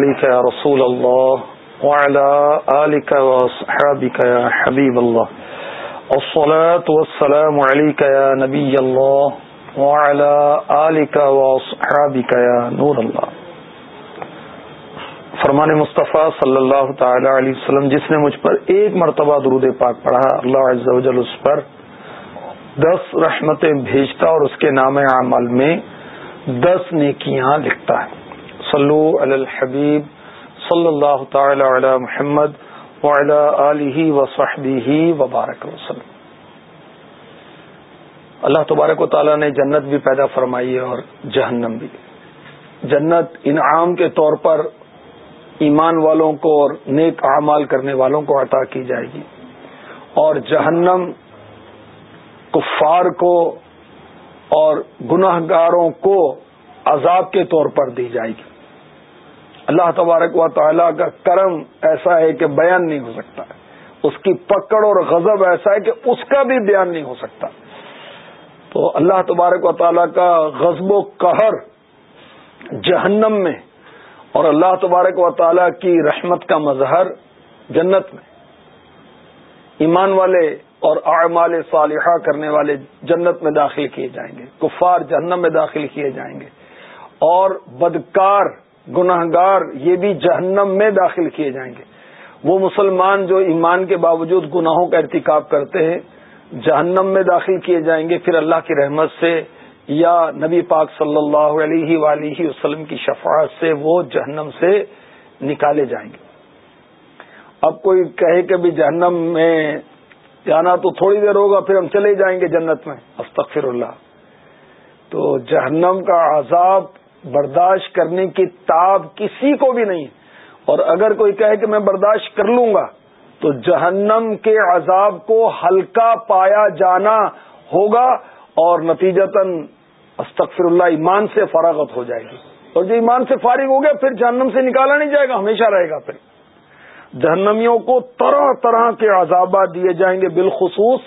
عليك يا رسول الله وعلى آلك وصحابك يا حبيب الله. الصلاة والسلام عليك يا نبي الله وعلى آلك وصحابك يا نور الله. فرمان مصطفیٰ صلی اللہ تعالی علیہ وسلم، جس نے مجھ پر ایک مرتبہ درود پاک پڑھا، اللہ عز و جل اس پر دس رحمتیں بھیجتا اور اس کے نام عمل میں دس نیکیاں لکھتا ہے۔ صلو علی الحبیب صلی اللہ تعالی علی محمد وعلی آلہ وصحبہ وبارک وسلم۔ اللہ تبارک و تعالی نے جنت بھی پیدا فرمائی ہے اور جہنم بھی۔ جنت انعام کے طور پر ایمان والوں کو اور نیک اعمال کرنے والوں کو عطا کی جائے گی۔ اور جہنم کفار کو اور گناہ گاروں کو عذاب کے طور پر دی جائے گی۔ اللہ تبارک و تعالیٰ کا کرم ایسا ہے کہ بیان نہیں ہو سکتا اس کی پکڑ اور غضب ایسا ہے کہ اس کا بھی بیان نہیں ہو سکتا۔ تو اللہ تبارک و تعالیٰ کا غضب و قہر جہنم میں اور اللہ تبارک و تعالیٰ کی رحمت کا مظہر جنت میں۔ ایمان والے اور اعمال صالحہ کرنے والے جنت میں داخل کیے جائیں گے۔ کفار جہنم میں داخل کیے جائیں گے۔ اور بدکار گناہ گار یہ بھی جہنم میں داخل کیے جائیں گے۔ وہ مسلمان جو ایمان کے باوجود گناہوں کا ارتکاب کرتے ہیں، جہنم میں داخل کیے جائیں گے، پھر اللہ کی رحمت سے یا نبی پاک صلی اللہ علیہ ولیہ وسلم کی شفاعت سے وہ جہنم سے نکالے جائیں گے۔ اب کوئی کہے کہ بھی جہنم میں جانا تو تھوڑی دیر ہوگا، پھر ہم چلے جائیں گے جنت میں۔ استغفر اللہ۔ تو جہنم کا عذاب برداشت کرنے کی تاب کسی کو بھی نہیں۔ اور اگر کوئی کہے کہ میں برداشت کر لوں گا، تو جہنم کے عذاب کو ہلکا پایا جانا ہوگا اور نتیجتاً استغفر اللہ ایمان سے فراغت ہو جائے گی۔ اور جو ایمان سے فارغ ہو گیا، پھر جہنم سے نکالا نہیں جائے گا، ہمیشہ رہے گا پھر۔ جہنمیوں کو طرح طرح کے عذابات دیے جائیں گے، بالخصوص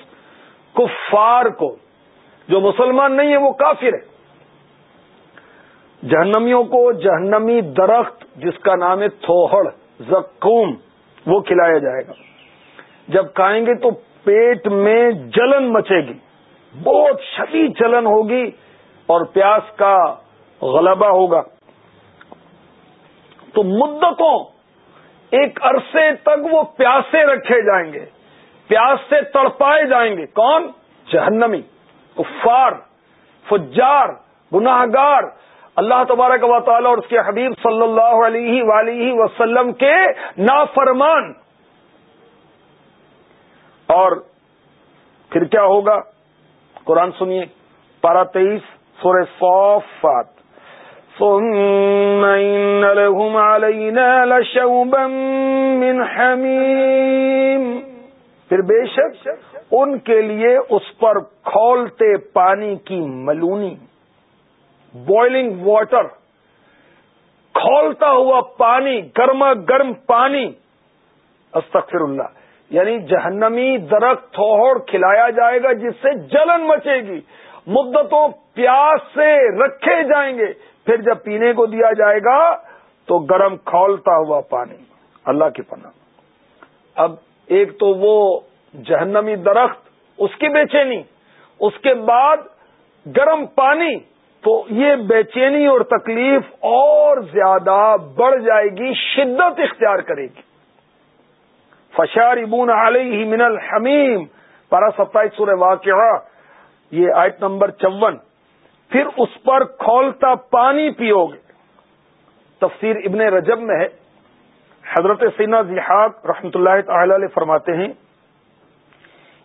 کفار کو۔ جو مسلمان نہیں ہے وہ کافر ہے جہنمیوں کو جہنمی درخت جس کا نام ہے تھوہڑ زکوم وہ کھلایا جائے گا۔ جب کھائیں گے تو پیٹ میں جلن مچے گی، بہت شدید جلن ہوگی اور پیاس کا غلبہ ہوگا۔ تو مدتوں ایک عرصے تک وہ پیاسے رکھے جائیں گے، پیاس سے تڑپائے جائیں گے۔ کون؟ جہنمی، کفار، فجار گناہ گار اللہ تبارک و تعالی اور اس کے حبیب صلی اللہ علیہ ولیہ وسلم کے نافرمان۔ اور پھر کیا ہوگا؟ قرآن سنیے پارا تیئیس سور صوفات من حمیم پھر بے شک ان کے لیے اس پر کھولتے پانی کی ملونی۔ بوائلنگ واٹر، کھولتا ہوا پانی، گرما گرم پانی، استغفر اللہ یعنی جہنمی درخت تھوڑ کھلایا جائے گا، جس سے جلن مچے گی، مدتوں پیاس سے رکھے جائیں گے، پھر جب پینے کو دیا جائے گا، تو گرم کھولتا ہوا پانی۔ اللہ کی پناہ۔ اب ایک تو وہ جہنمی درخت، اس کی بے چینی اس کے بعد گرم پانی تو یہ بے چینی اور تکلیف اور زیادہ بڑھ جائے گی، شدت اختیار کرے گی۔ فشار ابون علیہ من الحمیم پارا ستائیس سور واقعہ، یہ آیت نمبر چون۔ پھر اس پر کھولتا پانی پیو گے تفسیر ابن رجب میں ہے۔ حضرت سینا ذحاق رحمتہ اللہ تعالی علیہ فرماتے ہیں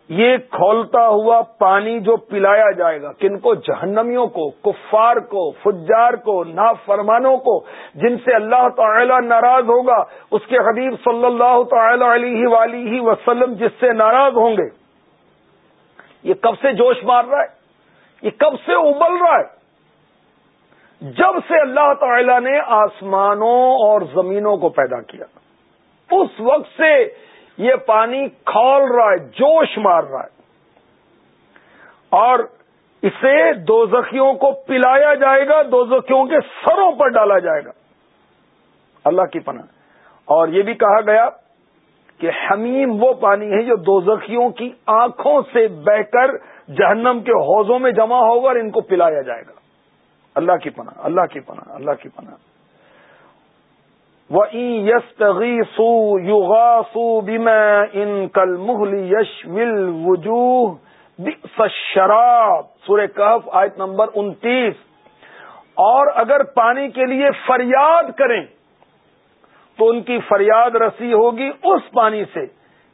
یہ کھولتا ہوا پانی جو پلایا جائے گا، کن کو؟ جہنمیوں کو، کفار کو، فجار کو، نافرمانوں کو، جن سے اللہ تعالی ناراض ہوگا، اس کے حبیب صلی اللہ تعالی علیہ ولیہ وسلم جس سے ناراض ہوں گے۔ یہ کب سے جوش مار رہا ہے؟ یہ کب سے ابل رہا ہے؟ جب سے اللہ تعالی نے آسمانوں اور زمینوں کو پیدا کیا۔ اس وقت سے یہ پانی کھول رہا ہے، جوش مار رہا ہے۔ اور اسے دو زخیوں کو پلایا جائے گا دو زخیوں کے سروں پر ڈالا جائے گا۔ اللہ کی پناہ۔ اور یہ بھی کہا گیا کہ حمیم وہ پانی ہے جو دو زخیوں کی آنکھوں سے بہ کر جہنم کے حوضوں میں جمع ہوگا اور ان کو پلایا جائے گا۔ اللہ کی پناہ، اللہ کی پناہ، اللہ کی پناہ۔ وہ یس سو یوگا سو ان کل محلی یش ول وجوہ شراب سورہ کہف، آیت نمبر انتیس۔ اور اگر پانی کے لیے فریاد کریں، تو ان کی فریاد رسی ہوگی اس پانی سے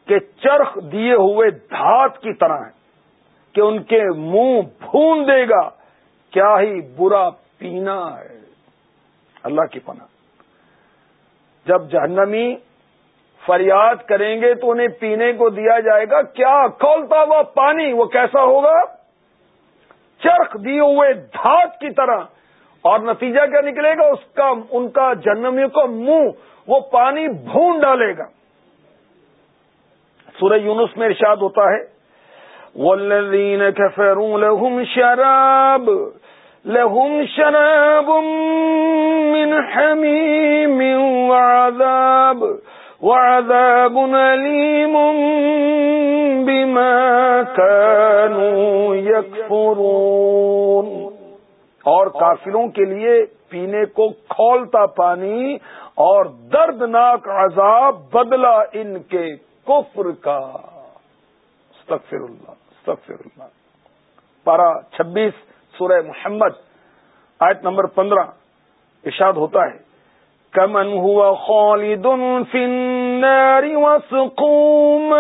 کہ چرخ دیے ہوئے دھات کی طرح ہے، کہ ان کے منہ بھون دے گا۔ کیا ہی برا پینا ہے۔ اللہ کی پناہ۔ جب جہنمی فریاد کریں گے تو انہیں پینے کو دیا جائے گا۔ کیا کھولتا ہوا پانی؟ وہ کیسا ہوگا؟ چرخ دیے ہوئے دھات کی طرح۔ اور نتیجہ کیا نکلے گا؟ اس کا، ان کا جنمیوں کا منہ، وہ پانی بھون ڈالے گا۔ سورہ یونس میں ارشاد ہوتا ہے والذین کفروا لهم شراب لهم شراب من حمیم وعذاب وعذاب علیم بما كانوا يكفرون۔ اور کافروں کے لیے پینے کو کھولتا پانی اور دردناک عذاب بدلا ان کے کفر کا۔ استغفر اللہ استغفر اللہ۔ پارا چھبیس سورہ محمد، آیت نمبر پندرہ، ارشاد ہوتا ہے۔ کمن ہوا خالد فی النار وسقوم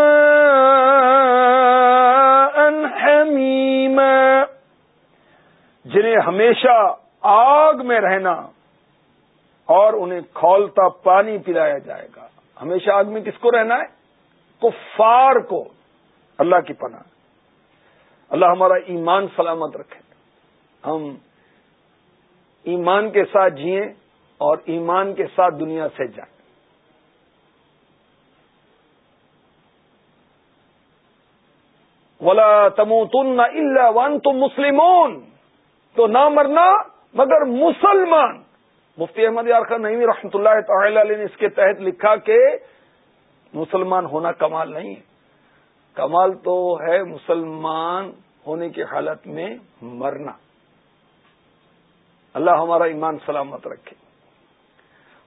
حمیما جنہیں ہمیشہ آگ میں رہنا اور انہیں کھولتا پانی پلایا جائے گا۔ ہمیشہ آگ میں کس کو رہنا ہے؟ کفار کو۔ اللہ کی پناہ۔ اللہ ہمارا ایمان سلامت رکھے۔ ہم ایمان کے ساتھ جئیں۔ اور ایمان کے ساتھ دنیا سے جائیں۔ ولا تمو تن اللہ ون تم مسلمون۔ تو نہ مرنا، مگر مسلمان۔ مفتی احمد یار خان نئی رحمۃ اللہ تعالی علیہ نے اس کے تحت لکھا کہ مسلمان ہونا کمال نہیں کمال تو ہے مسلمان ہونے کی حالت میں مرنا۔ اللہ ہمارا ایمان سلامت رکھے۔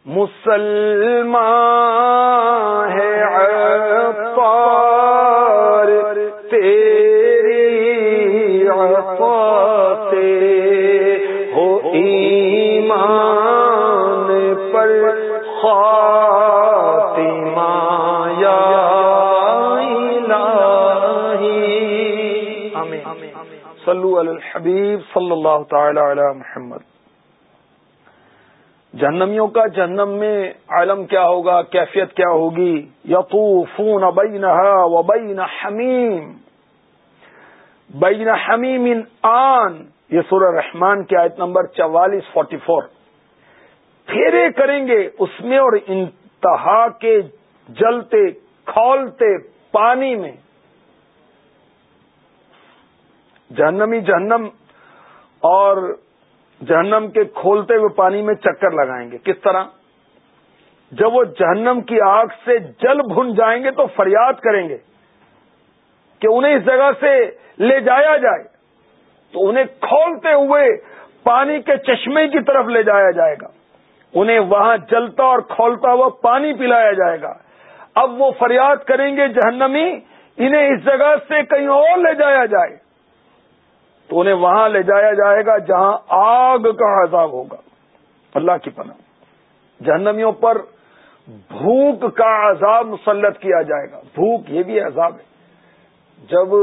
مسلمان ہے تیری ہو ایمان صلو علی الحبیب صلی اللہ تعالی علی محمد۔ جہنمیوں کا جہنم میں عالم کیا ہوگا؟ کیفیت کیا ہوگی؟ یطوفون بینہا و بین حمیم۔ بین حمیم آن۔ یہ سورہ رحمان کی آیت نمبر چوالیس فورٹی فور پھیرے کریں گے اس میں اور انتہا کے جلتے، کھولتے پانی میں۔ جہنمی جہنم اور جہنم کے کھولتے ہوئے پانی میں چکر لگائیں گے۔ کس طرح؟ جب وہ جہنم کی آگ سے جل بھن جائیں گے تو فریاد کریں گے کہ انہیں اس جگہ سے لے جایا جائے۔ تو انہیں کھولتے ہوئے پانی کے چشمے کی طرف لے جایا جائے گا۔ انہیں وہاں جلتا اور کھولتا ہوا پانی پلایا جائے گا۔ اب وہ فریاد کریں گے جہنمی، انہیں اس جگہ سے کہیں اور لے جایا جائے۔ تو انہیں وہاں لے جایا جائے گا جہاں آگ کا عذاب ہوگا۔ اللہ کی پناہ۔ جہنمیوں پر بھوک کا عذاب مسلط کیا جائے گا۔ بھوک یہ بھی عذاب ہے۔ جب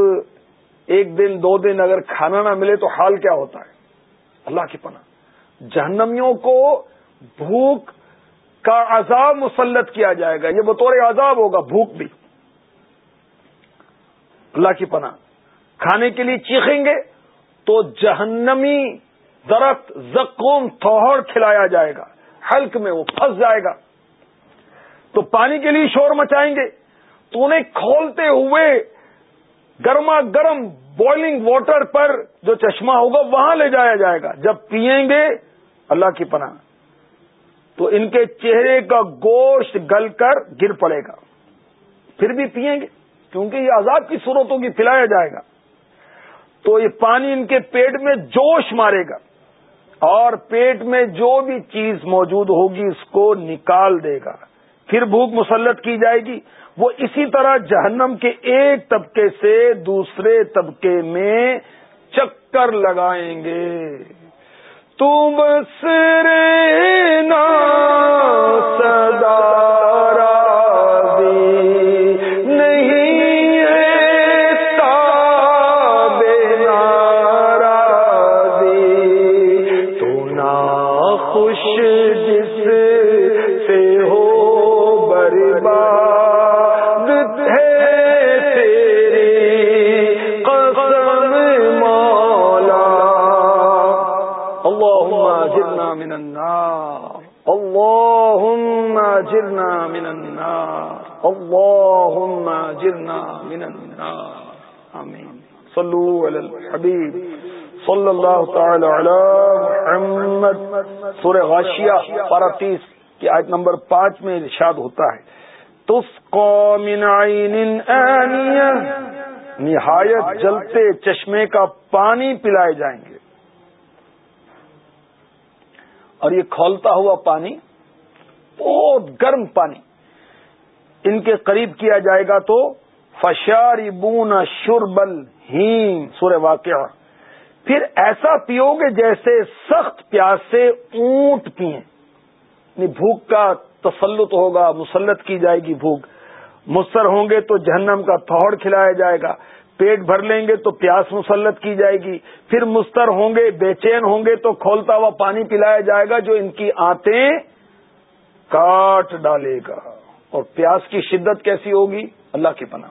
ایک دن، دو دن اگر کھانا نہ ملے تو حال کیا ہوتا ہے؟ اللہ کی پناہ۔ جہنمیوں کو بھوک کا عذاب مسلط کیا جائے گا۔ یہ بطور عذاب ہوگا، بھوک بھی۔ اللہ کی پناہ۔ کھانے کے لیے چیخیں گے۔ تو جہنمی درخت زکوم تھوڑ کھلایا جائے گا، حلق میں وہ پھنس جائے گا۔ تو پانی کے لیے شور مچائیں گے۔ تو انہیں کھولتے ہوئے گرما گرم بوائلنگ واٹر پر جو چشمہ ہوگا وہاں لے جایا جائے گا۔ جب پیئیں گے، اللہ کی پناہ۔ تو ان کے چہرے کا گوشت گل کر گر پڑے گا۔ پھر بھی پیئیں گے، کیونکہ یہ عذاب کی صورتوں کی پلایا جائے گا۔ تو یہ پانی ان کے پیٹ میں جوش مارے گا اور پیٹ میں جو بھی چیز موجود ہوگی اس کو نکال دے گا پھر بھوک مسلط کی جائے گی وہ اسی طرح جہنم کے ایک طبقے سے دوسرے طبقے میں چکر لگائیں گے۔ تم نا سدا جرنا من النار۔ اللهم جرنا من النار۔ آمین۔ صلو علی الحبیب۔ صلی اللہ تعالی علی محمد۔ سورہ غاشیہ، پارہ تیس کی آیت نمبر پانچ میں ارشاد ہوتا ہے۔ من عین آنیہ۔ نہایت جلتے چشمے کا پانی پلائے جائیں گے۔ اور یہ کھولتا ہوا پانی بہت گرم پانی۔ ان کے قریب کیا جائے گا تو فشاری بونا شربل ہیم سورہ واقعہ۔ پھر ایسا پیو گے جیسے سخت پیاس سے اونٹ پیئیں۔ یعنی بھوک کا تسلط ہوگا، مسلط کی جائے گی بھوک۔ مستر ہوں گے تو جہنم کا تھوڑ کھلایا جائے گا۔ پیٹ بھر لیں گے تو پیاس مسلط کی جائے گی۔ پھر مستر ہوں گے، بے چین ہوں گے تو کھولتا ہوا پانی پلایا جائے گا جو ان کی آتے کاٹ ڈالے گا۔ اور پیاس کی شدت کیسی ہوگی؟ اللہ کی پناہ۔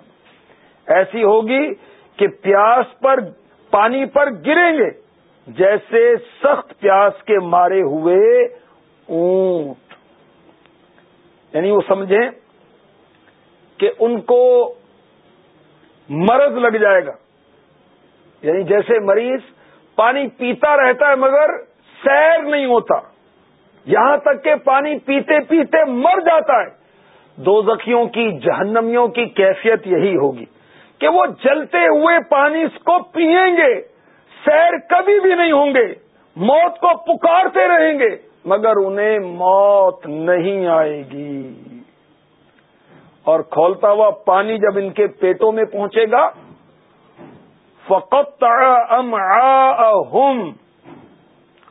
ایسی ہوگی کہ پیاس پر، پانی پر گریں گے۔ جیسے سخت پیاس کے مارے ہوئے اونٹ۔ یعنی وہ سمجھیں کہ ان کو مرض لگ جائے گا۔ یعنی جیسے مریض پانی پیتا رہتا ہے مگر سیر نہیں ہوتا۔ یہاں تک کہ پانی پیتے پیتے مر جاتا ہے۔ دو زخیوں کی، جہنمیوں کی کیفیت یہی ہوگی کہ وہ جلتے ہوئے پانی کو پیئیں گے۔ سیر کبھی بھی نہیں ہوں گے۔ موت کو پکارتے رہیں گے، مگر انہیں موت نہیں آئے گی۔ اور کھولتا ہوا پانی جب ان کے پیٹوں میں پہنچے گا فقت ام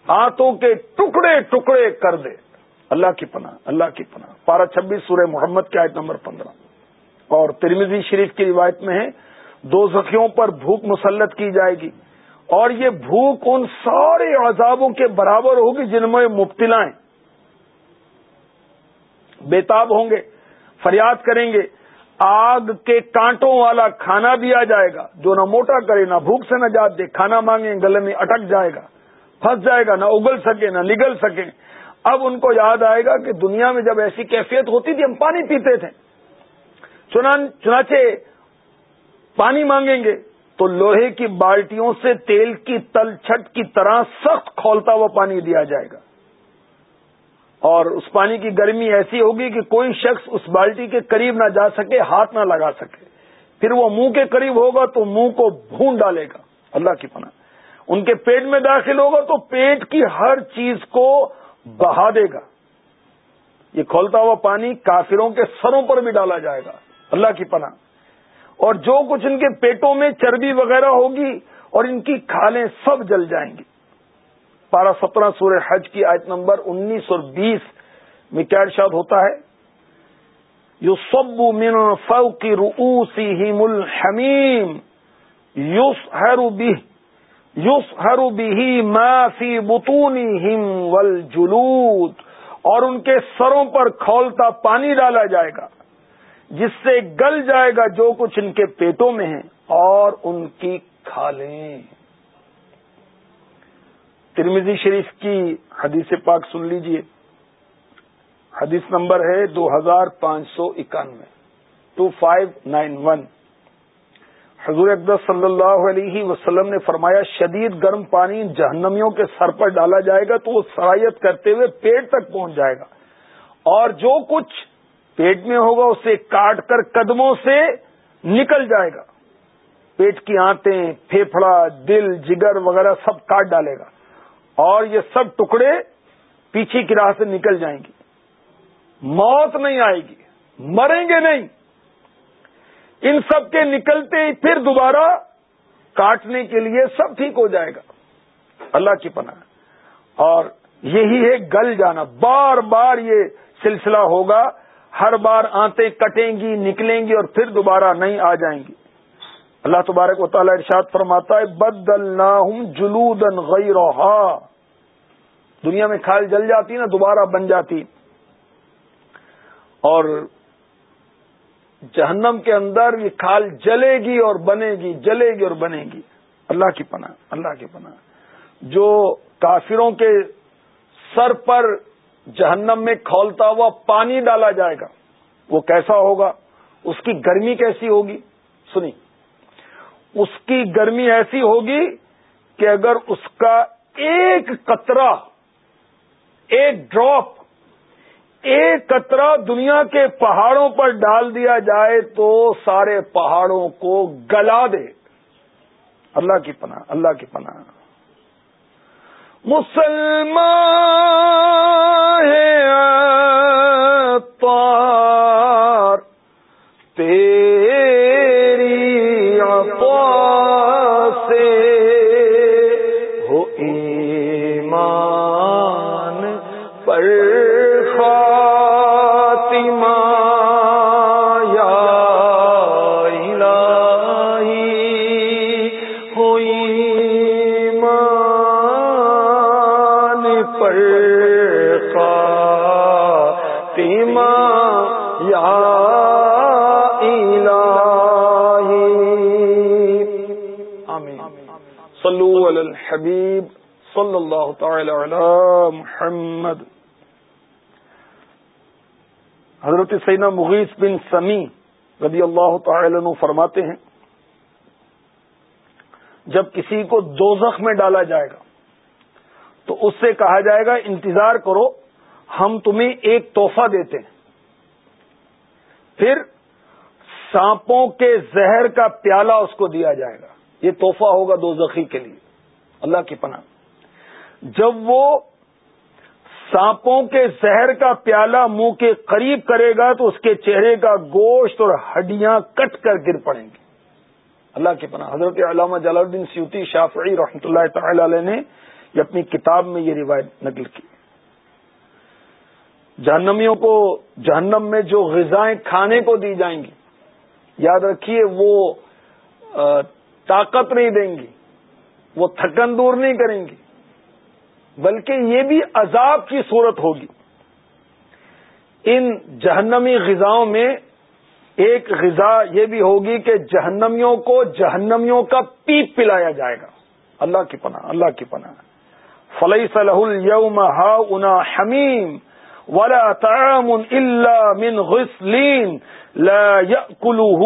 ہم ہاتھوں کے ٹکڑے ٹکڑے کر دے۔ اللہ کی پناہ، اللہ کی پناہ۔ پارہ چھبیس سورہ محمد کی آیت نمبر پندرہ۔ اور ترمیزی شریف کی روایت میں ہے، دو زخیوں پر بھوک مسلط کی جائے گی۔ اور یہ بھوک ان سارے عذابوں کے برابر ہوگی جن میں مبتلا ہیں۔ بےتاب ہوں گے، فریاد کریں گے۔ آگ کے کانٹوں والا کھانا بھی آ جائے گا۔ جو نہ موٹا کرے، نہ بھوک سے نہ جات دے، کھانا مانگیں، گلے میں اٹک جائے گا۔ پھنس جائے گا، نہ اگل سکے، نہ نگل سکے۔ اب ان کو یاد آئے گا کہ دنیا میں جب ایسی کیفیت ہوتی تھی، ہم پانی پیتے تھے۔ چنانچہ پانی مانگیں گے تو لوہے کی بالٹیوں سے تیل کی تل چھٹ کی طرح سخت کھولتا ہوا پانی دیا جائے گا۔ اور اس پانی کی گرمی ایسی ہوگی کہ کوئی شخص اس بالٹی کے قریب نہ جا سکے، ہاتھ نہ لگا سکے۔ پھر وہ منہ کے قریب ہوگا تو منہ کو بھون ڈالے گا۔ اللہ کی پناہ۔ ان کے پیٹ میں داخل ہوگا تو پیٹ کی ہر چیز کو بہا دے گا۔ یہ کھولتا ہوا پانی کافروں کے سروں پر بھی ڈالا جائے گا۔ اللہ کی پناہ۔ اور جو کچھ ان کے پیٹوں میں چربی وغیرہ ہوگی اور ان کی کھالیں سب جل جائیں گی۔ پارہ سترہ سورہ حج کی آیت نمبر انیس اور بیس میں کیا ارشاد ہوتا ہے؟ یو سب من فو کی روسی الحمیم یوس ہر یوس ہر بھی معافی بتونی ہم ول اور ان کے سروں پر کھولتا پانی ڈالا جائے گا، جس سے گل جائے گا جو کچھ ان کے پیٹوں میں ہے اور ان کی کھالیں۔ ترمیزی شریف کی حدیث پاک سن لیجیے۔ حدیث نمبر ہے دو ہزار پانچ سو اکانوے ٹو فائیو نائن ون حضور اقدس صلی اللہ علیہ وسلم نے فرمایا، شدید گرم پانی جہنمیوں کے سر پر ڈالا جائے گا تو وہ سرایت کرتے ہوئے پیٹ تک پہنچ جائے گا۔ اور جو کچھ پیٹ میں ہوگا، اسے کاٹ کر قدموں سے نکل جائے گا۔ پیٹ کی آنتیں پھیپڑا دل، جگر وغیرہ سب کاٹ ڈالے گا۔ اور یہ سب ٹکڑے پیچھے کی راہ سے نکل جائیں گے۔ موت نہیں آئے گی۔ مریں گے نہیں۔ ان سب کے نکلتے ہی پھر دوبارہ کاٹنے کے لیے سب ٹھیک ہو جائے گا۔ اللہ کی پناہ۔ اور یہی ہے گل جانا، بار بار یہ سلسلہ ہوگا۔ ہر بار آنتے کٹیں گی، نکلیں گی اور پھر دوبارہ نہیں آ جائیں گی۔ اللہ تبارک و تعالیٰ ارشاد فرماتا ہے بدل نہ ہوں جلودن دنیا میں کھال جل جاتی نا، دوبارہ بن جاتی۔ اور جہنم کے اندر یہ کھال جلے گی اور بنے گی، جلے گی اور بنے گی۔ اللہ کی پناہ، اللہ کی پناہ۔ جو کافروں کے سر پر جہنم میں کھولتا ہوا پانی ڈالا جائے گا، وہ کیسا ہوگا؟ اس کی گرمی کیسی ہوگی؟ سنی۔ اس کی گرمی ایسی ہوگی کہ اگر اس کا ایک قطرہ، ایک ڈراپ ایک قطرہ دنیا کے پہاڑوں پر ڈال دیا جائے تو سارے پہاڑوں کو گلا دے۔ اللہ کی پناہ، اللہ کی پناہ۔ مسلمان ہے۔ حضرت سینا مغیث بن سمی رضی اللہ تعالی عنہ فرماتے ہیں، جب کسی کو دوزخ میں ڈالا جائے گا، تو اس سے کہا جائے گا، انتظار کرو، ہم تمہیں ایک توحفہ دیتے ہیں۔ پھر سانپوں کے زہر کا پیالہ اس کو دیا جائے گا۔ یہ توحفہ ہوگا دو زخی کے لیے۔ اللہ کی پناہ۔ جب وہ سانپوں کے زہر کا پیالہ منہ کے قریب کرے گا تو اس کے چہرے کا گوشت اور ہڈیاں کٹ کر گر پڑیں گی۔ اللہ کی پناہ۔ حضرت علامہ جلال الدین سیوتی شافعی رحمۃ اللہ تعالی علیہ نے یہ اپنی کتاب میں یہ روایت نقل کی۔ جہنمیوں کو جہنم میں جو غذائیں کھانے کو دی جائیں گی، یاد رکھیے وہ طاقت نہیں دیں گی، وہ تھکن دور نہیں کریں گی۔ بلکہ یہ بھی عذاب کی صورت ہوگی۔ ان جہنمی غذاؤں میں ایک غذا یہ بھی ہوگی کہ جہنمیوں کو جہنمیوں کا پیپ پلایا جائے گا۔ اللہ کی پناہ، اللہ کی پناہ۔ فلئی صلاح الوم ہا انا حمیم ولا تعام الا من غسلین لا يأكله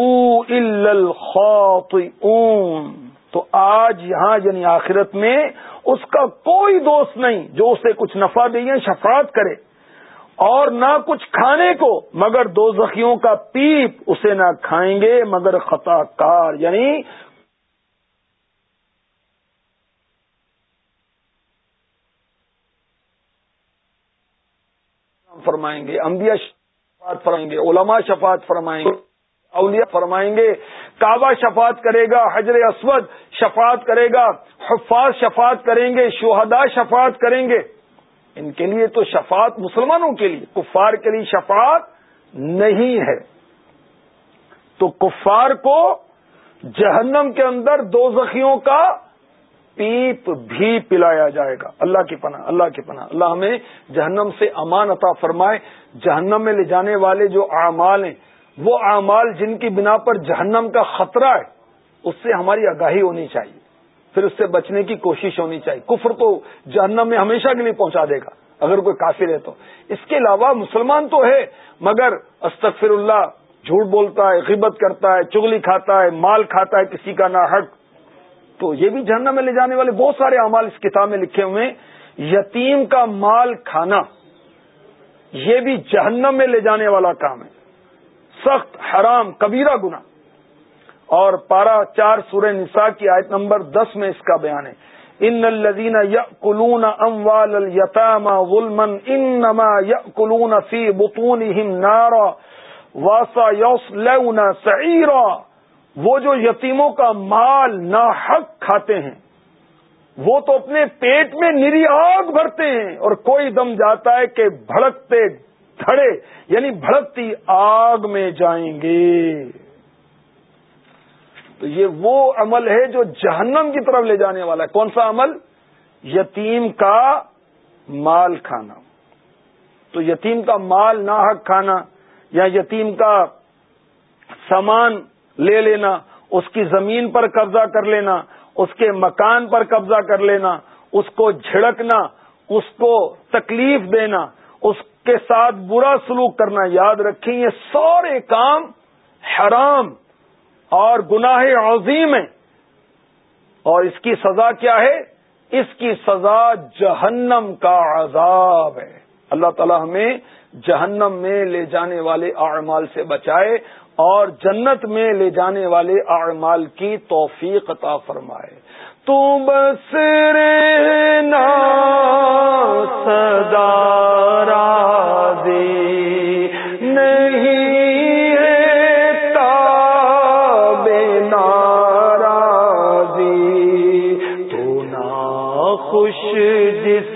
الا الخاطئون۔ تو آج یہاں یعنی آخرت میں اس کا کوئی دوست نہیں جو اسے کچھ نفع دے شفاعت کرے اور نہ کچھ کھانے کو، مگر دو زخیوں کا پیپ اسے نہ کھائیں گے، مگر خطا کار یعنی فرمائیں گے، انبیاء شفاعت فرمائیں گے، علماء شفاعت فرمائیں گے۔ اولیاء فرمائیں گے، کعبہ شفاعت کرے گا، حجر اسود شفاعت کرے گا، حفاظ شفاعت کریں گے، شہداء شفاعت کریں گے۔ ان کے لیے تو شفاعت مسلمانوں کے لیے، کفار کے لیے شفاعت نہیں ہے۔ تو کفار کو جہنم کے اندر دو زخیوں کا پیپ بھی پلایا جائے گا۔ اللہ کی پناہ، اللہ کی پناہ۔ اللہ ہمیں جہنم سے امان عطا فرمائے، جہنم میں لے جانے والے جو اعمال ہیں وہ اعمال جن کی بنا پر جہنم کا خطرہ ہے، اس سے ہماری آگاہی ہونی چاہیے۔ پھر اس سے بچنے کی کوشش ہونی چاہیے۔ کفر تو جہنم میں ہمیشہ کے لیے پہنچا دے گا، اگر کوئی کافر ہے تو۔ اس کے علاوہ مسلمان تو ہے، مگر استغفر اللہ، جھوٹ بولتا ہے، غیبت کرتا ہے چگلی کھاتا ہے، مال کھاتا ہے، کسی کا نہ حق تو یہ بھی جہنم میں لے جانے والے بہت سارے اعمال اس کتاب میں لکھے ہوئے یتیم کا مال کھانا، یہ بھی جہنم میں لے جانے والا کام ہے۔ سخت، حرام، کبیرہ گنا اور پارا چار سورہ نساء کی آیت نمبر دس میں اس کا بیان ہے۔ ان الدین کلون اموال التام غلمن انما کلون فی بتون نارا واسا یوس سعیرا۔ وہ جو یتیموں کا مال ناحق کھاتے ہیں، وہ تو اپنے پیٹ میں نری آگ بھرتے ہیں اور کوئی دم جاتا ہے کہ بھڑکتے دھڑے یعنی بھڑکتی آگ میں جائیں گے۔ تو یہ وہ عمل ہے جو جہنم کی طرف لے جانے والا ہے۔ کون سا عمل؟ یتیم کا مال کھانا۔ تو یتیم کا مال ناحق کھانا یا یتیم کا سامان لے لینا، اس کی زمین پر قبضہ کر لینا، اس کے مکان پر قبضہ کر لینا، اس کو جھڑکنا، اس کو تکلیف دینا کے ساتھ برا سلوک کرنا یاد رکھیں، یہ سارے کام حرام اور گناہ عظیم ہیں۔ اور اس کی سزا کیا ہے؟ اس کی سزا جہنم کا عذاب ہے۔ اللہ تعالی ہمیں جہنم میں لے جانے والے اعمال سے بچائے اور جنت میں لے جانے والے اعمال کی توفیق عطا فرمائے۔ تو بس رہنا سدا راضی نہیں ہے تاب ناراضی۔ تو نا خوش جس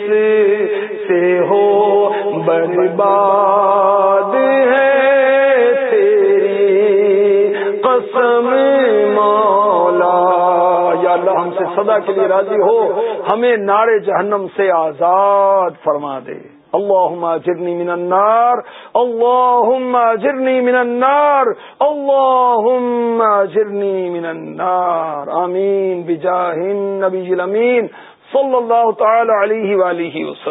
سے ہو برباد ہم صدا کے لیے راضی ہو، ہمیں نارے جہنم سے آزاد فرما دے۔ اللہ جرنی من النار اللهم جرنی من النار اللهم جرنی من النار۔ امين بجاه النبي الامين صلی اللہ تعالی عليه واله وسلم۔